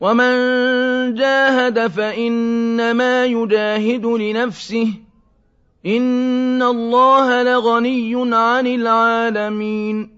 ومن جاهد فإنما يجاهد لنفسه إن الله لغني عن العالمين